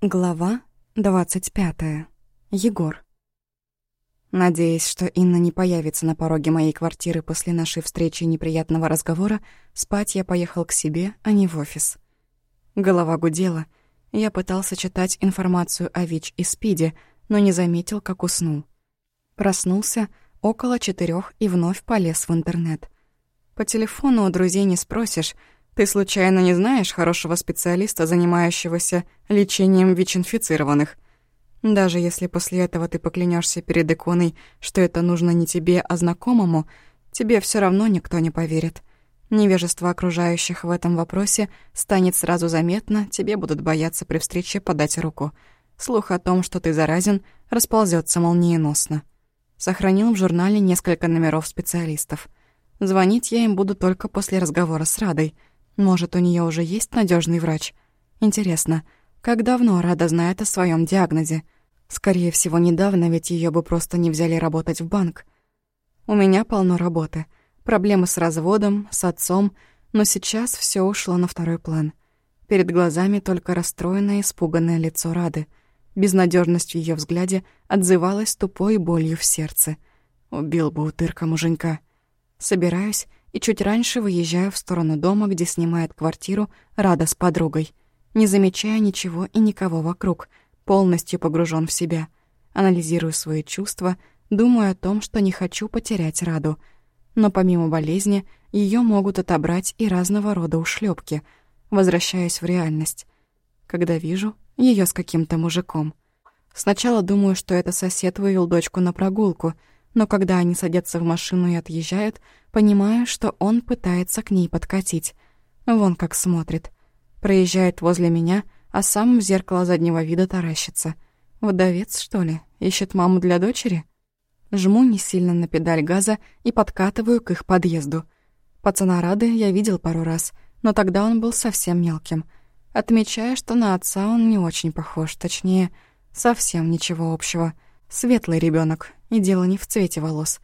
Глава 25. Егор. Надеясь, что Инна не появится на пороге моей квартиры после нашей встречи и неприятного разговора, спать я поехал к себе, а не в офис. Голова гудела. Я пытался читать информацию о ВИЧ и СПИДе, но не заметил, как уснул. Проснулся около четырех и вновь полез в интернет. По телефону у друзей не спросишь — ты случайно не знаешь хорошего специалиста, занимающегося лечением ВИЧ-инфицированных? Даже если после этого ты поклянешься перед иконой, что это нужно не тебе, а знакомому, тебе все равно никто не поверит. Невежество окружающих в этом вопросе станет сразу заметно, тебе будут бояться при встрече подать руку. Слух о том, что ты заразен, расползется молниеносно. Сохранил в журнале несколько номеров специалистов. Звонить я им буду только после разговора с Радой — может, у нее уже есть надежный врач? Интересно, как давно Рада знает о своем диагнозе? Скорее всего, недавно, ведь ее бы просто не взяли работать в банк. У меня полно работы. Проблемы с разводом, с отцом, но сейчас все ушло на второй план. Перед глазами только расстроенное, испуганное лицо Рады. Безнадежность в ее взгляде отзывалась тупой болью в сердце. Убил бы утырка муженька. Собираюсь и чуть раньше выезжаю в сторону дома, где снимает квартиру Рада с подругой, не замечая ничего и никого вокруг, полностью погружен в себя. Анализирую свои чувства, думаю о том, что не хочу потерять Раду. Но помимо болезни, ее могут отобрать и разного рода ушлепки. Возвращаюсь в реальность. Когда вижу ее с каким-то мужиком. Сначала думаю, что это сосед вывел дочку на прогулку — но когда они садятся в машину и отъезжают, понимаю, что он пытается к ней подкатить. Вон как смотрит. Проезжает возле меня, а сам в зеркало заднего вида таращится. Вдовец, что ли? Ищет маму для дочери? Жму не сильно на педаль газа и подкатываю к их подъезду. Пацана Рады я видел пару раз, но тогда он был совсем мелким. Отмечая, что на отца он не очень похож, точнее, совсем ничего общего — Светлый ребенок, и дело не в цвете волос.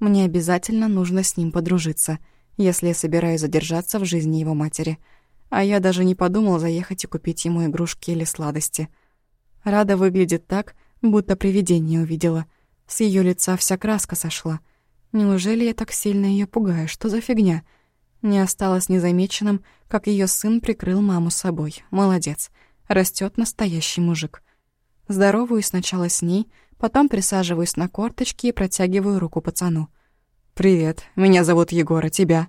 Мне обязательно нужно с ним подружиться, если я собираюсь задержаться в жизни его матери. А я даже не подумал заехать и купить ему игрушки или сладости. Рада выглядит так, будто привидение увидела. С ее лица вся краска сошла. Неужели я так сильно ее пугаю? Что за фигня? Не осталось незамеченным, как ее сын прикрыл маму собой. Молодец. Растет настоящий мужик. Здоровую сначала с ней, Потом присаживаюсь на корточки и протягиваю руку пацану. «Привет, меня зовут Егор, а тебя?»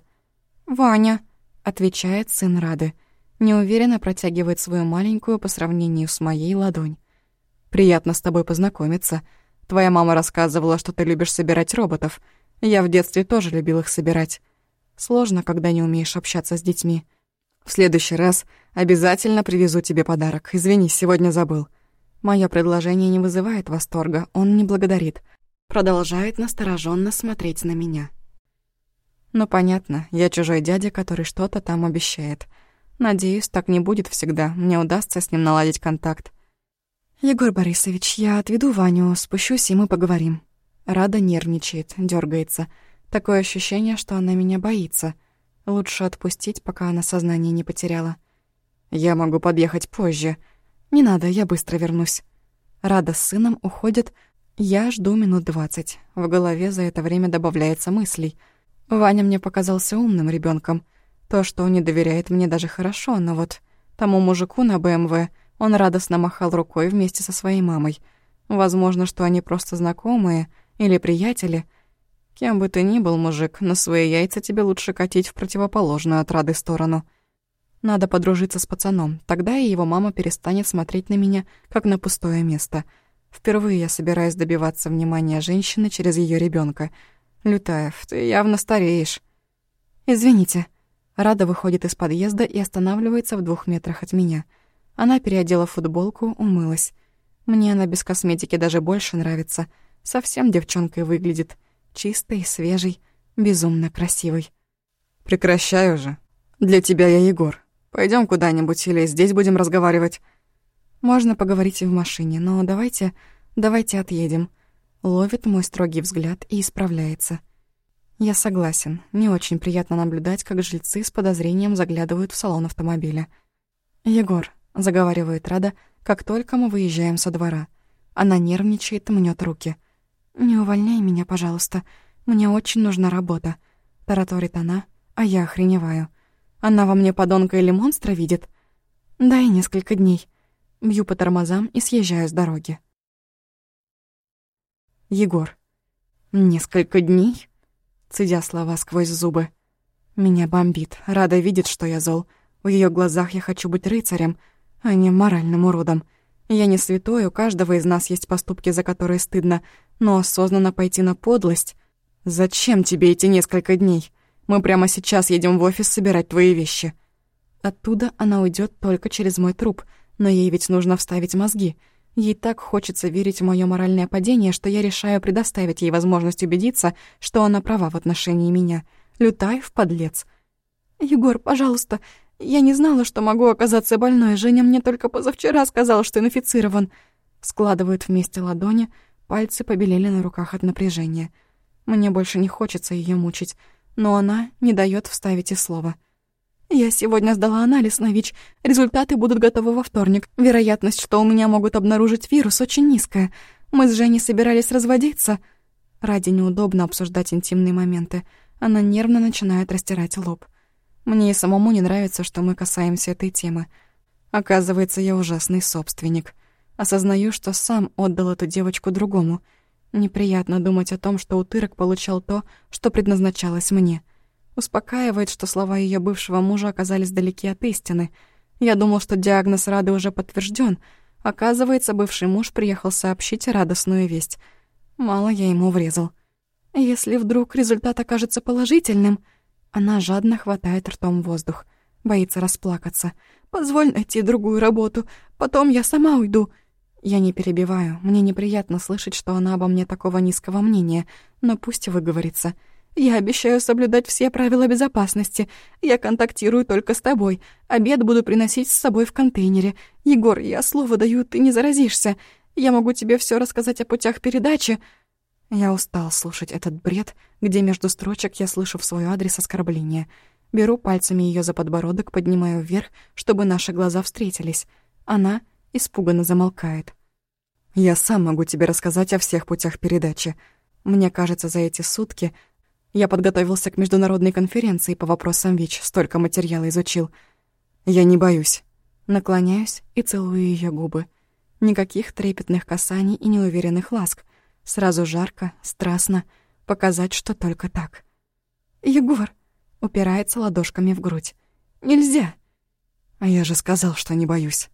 «Ваня», — отвечает сын Рады. Неуверенно протягивает свою маленькую по сравнению с моей ладонь. «Приятно с тобой познакомиться. Твоя мама рассказывала, что ты любишь собирать роботов. Я в детстве тоже любил их собирать. Сложно, когда не умеешь общаться с детьми. В следующий раз обязательно привезу тебе подарок. Извини, сегодня забыл». Мое предложение не вызывает восторга, он не благодарит. Продолжает настороженно смотреть на меня. Ну, понятно, я чужой дядя, который что-то там обещает. Надеюсь, так не будет всегда, мне удастся с ним наладить контакт. «Егор Борисович, я отведу Ваню, спущусь, и мы поговорим». Рада нервничает, дергается. Такое ощущение, что она меня боится. Лучше отпустить, пока она сознание не потеряла. «Я могу подъехать позже», «Не надо, я быстро вернусь». Рада с сыном уходит. Я жду минут двадцать. В голове за это время добавляется мыслей. Ваня мне показался умным ребенком. То, что он не доверяет мне, даже хорошо, но вот тому мужику на БМВ он радостно махал рукой вместе со своей мамой. Возможно, что они просто знакомые или приятели. Кем бы ты ни был, мужик, на свои яйца тебе лучше катить в противоположную от Рады сторону. Надо подружиться с пацаном, тогда и его мама перестанет смотреть на меня, как на пустое место. Впервые я собираюсь добиваться внимания женщины через ее ребенка. Лютаев, ты явно стареешь. Извините. Рада выходит из подъезда и останавливается в двух метрах от меня. Она переодела футболку, умылась. Мне она без косметики даже больше нравится. Совсем девчонкой выглядит. Чистой, свежей, безумно красивой. «Прекращай уже. Для тебя я Егор. Пойдем куда-нибудь или здесь будем разговаривать?» «Можно поговорить и в машине, но давайте... давайте отъедем». Ловит мой строгий взгляд и исправляется. Я согласен. Не очень приятно наблюдать, как жильцы с подозрением заглядывают в салон автомобиля. «Егор», — заговаривает Рада, как только мы выезжаем со двора. Она нервничает и мнёт руки. «Не увольняй меня, пожалуйста. Мне очень нужна работа», — тараторит она, а я охреневаю. Она во мне подонка или монстра видит? Дай несколько дней. Бью по тормозам и съезжаю с дороги. Егор. Несколько дней? Цедя слова сквозь зубы. Меня бомбит. Рада видит, что я зол. В ее глазах я хочу быть рыцарем, а не моральным уродом. Я не святой, у каждого из нас есть поступки, за которые стыдно, но осознанно пойти на подлость... Зачем тебе эти несколько дней? Мы прямо сейчас едем в офис собирать твои вещи. Оттуда она уйдет только через мой труп, но ей ведь нужно вставить мозги. Ей так хочется верить в моё моральное падение, что я решаю предоставить ей возможность убедиться, что она права в отношении меня. Лютаев, подлец. «Егор, пожалуйста, я не знала, что могу оказаться больной. Женя мне только позавчера сказал, что инфицирован». Складывают вместе ладони, пальцы побелели на руках от напряжения. Мне больше не хочется её мучить, но она не даёт вставить и слова. «Я сегодня сдала анализ на ВИЧ. Результаты будут готовы во вторник. Вероятность, что у меня могут обнаружить вирус, очень низкая. Мы с Женей собирались разводиться». Ради неудобно обсуждать интимные моменты. Она нервно начинает растирать лоб. Мне и самому не нравится, что мы касаемся этой темы. Оказывается, я ужасный собственник. Осознаю, что сам отдал эту девочку другому. Неприятно думать о том, что утырок получал то, что предназначалось мне. Успокаивает, что слова ее бывшего мужа оказались далеки от истины. Я думал, что диагноз Рады уже подтвержден. Оказывается, бывший муж приехал сообщить радостную весть. Мало я ему врезал. Если вдруг результат окажется положительным... Она жадно хватает ртом воздух. Боится расплакаться. «Позволь найти другую работу. Потом я сама уйду». Я не перебиваю. Мне неприятно слышать, что она обо мне такого низкого мнения. Но пусть выговорится. «Я обещаю соблюдать все правила безопасности. Я контактирую только с тобой. Обед буду приносить с собой в контейнере. Егор, я слово даю, ты не заразишься. Я могу тебе все рассказать о путях передачи». Я устал слушать этот бред, где между строчек я слышу в свой адрес оскорбления. Беру пальцами ее за подбородок, поднимаю вверх, чтобы наши глаза встретились. Она испуганно замолкает. «Я сам могу тебе рассказать о всех путях передачи. Мне кажется, за эти сутки я подготовился к международной конференции по вопросам ВИЧ, столько материала изучил. Я не боюсь». Наклоняюсь и целую ее губы. Никаких трепетных касаний и неуверенных ласк. Сразу жарко, страстно, показать, что только так. «Егор!» — упирается ладошками в грудь. «Нельзя!» «А я же сказал, что не боюсь!»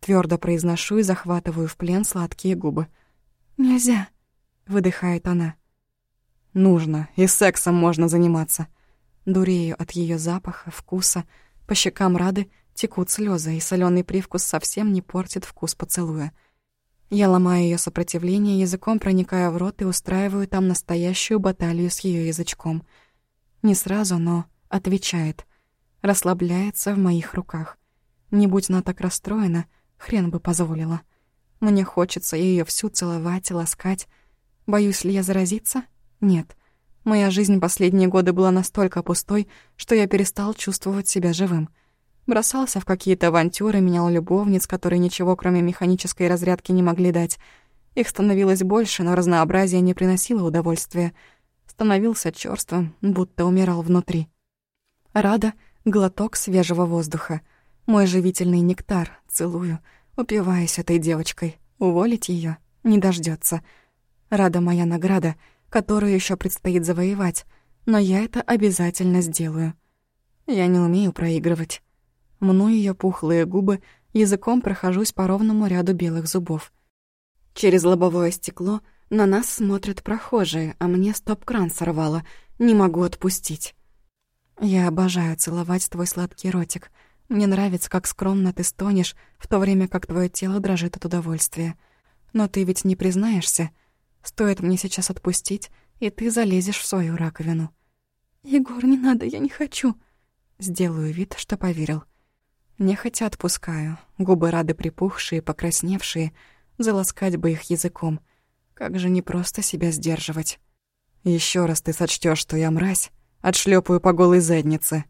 Твердо произношу и захватываю в плен сладкие губы. «Нельзя!» — выдыхает она. «Нужно, и сексом можно заниматься!» Дурею от ее запаха, вкуса. По щекам Рады текут слезы, и соленый привкус совсем не портит вкус поцелуя. Я ломаю ее сопротивление, языком проникая в рот и устраиваю там настоящую баталию с ее язычком. Не сразу, но отвечает. Расслабляется в моих руках. Не будь она так расстроена, хрен бы позволила. Мне хочется ее всю целовать и ласкать. Боюсь ли я заразиться? Нет. Моя жизнь последние годы была настолько пустой, что я перестал чувствовать себя живым. Бросался в какие-то авантюры, менял любовниц, которые ничего, кроме механической разрядки, не могли дать. Их становилось больше, но разнообразие не приносило удовольствия. Становился чёрствым, будто умирал внутри. Рада — глоток свежего воздуха. Мой живительный нектар, целую, упиваясь этой девочкой. Уволить её не дождётся. Рада моя награда, которую ещё предстоит завоевать, но я это обязательно сделаю. Я не умею проигрывать. Мну ее пухлые губы, языком прохожусь по ровному ряду белых зубов. Через лобовое стекло на нас смотрят прохожие, а мне стоп-кран сорвало. Не могу отпустить. Я обожаю целовать твой сладкий ротик. Мне нравится, как скромно ты стонешь, в то время как твое тело дрожит от удовольствия. Но ты ведь не признаешься. Стоит мне сейчас отпустить, и ты залезешь в свою раковину. «Егор, не надо, я не хочу». Сделаю вид, что поверил. Нехотя отпускаю, губы рады припухшие, покрасневшие, заласкать бы их языком. Как же не просто себя сдерживать. Еще раз ты сочтешь, что я мразь, отшлепаю по голой заднице.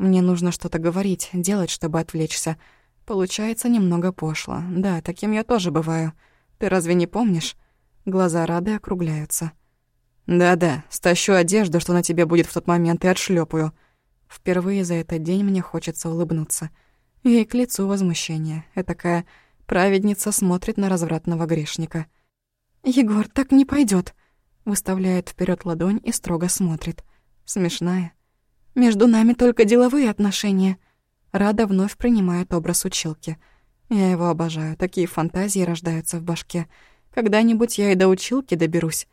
Мне нужно что-то говорить, делать, чтобы отвлечься. Получается немного пошло. Да, таким я тоже бываю. Ты разве не помнишь? Глаза Рады округляются. Да-да, стащу одежду, что на тебе будет в тот момент, и отшлепаю. Впервые за этот день мне хочется улыбнуться. Ей к лицу возмущение. такая праведница смотрит на развратного грешника. «Егор, так не пойдет. Выставляет вперед ладонь и строго смотрит. Смешная. «Между нами только деловые отношения». Рада вновь принимает образ училки. Я его обожаю, такие фантазии рождаются в башке. Когда-нибудь я и до училки доберусь.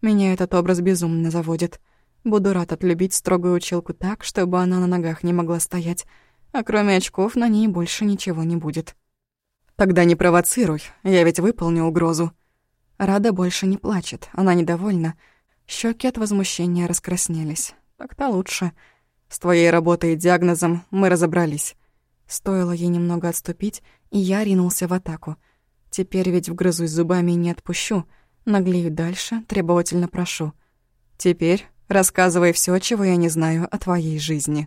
Меня этот образ безумно заводит. Буду рад отлюбить строгую училку так, чтобы она на ногах не могла стоять, а кроме очков на ней больше ничего не будет. «Тогда не провоцируй, я ведь выполню угрозу». Рада больше не плачет, она недовольна. Щеки от возмущения раскраснелись. Так-то лучше. С твоей работой и диагнозом мы разобрались. Стоило ей немного отступить, и я ринулся в атаку. Теперь ведь вгрызусь зубами и не отпущу. Наглею дальше, требовательно прошу. Теперь рассказывай все, чего я не знаю о твоей жизни.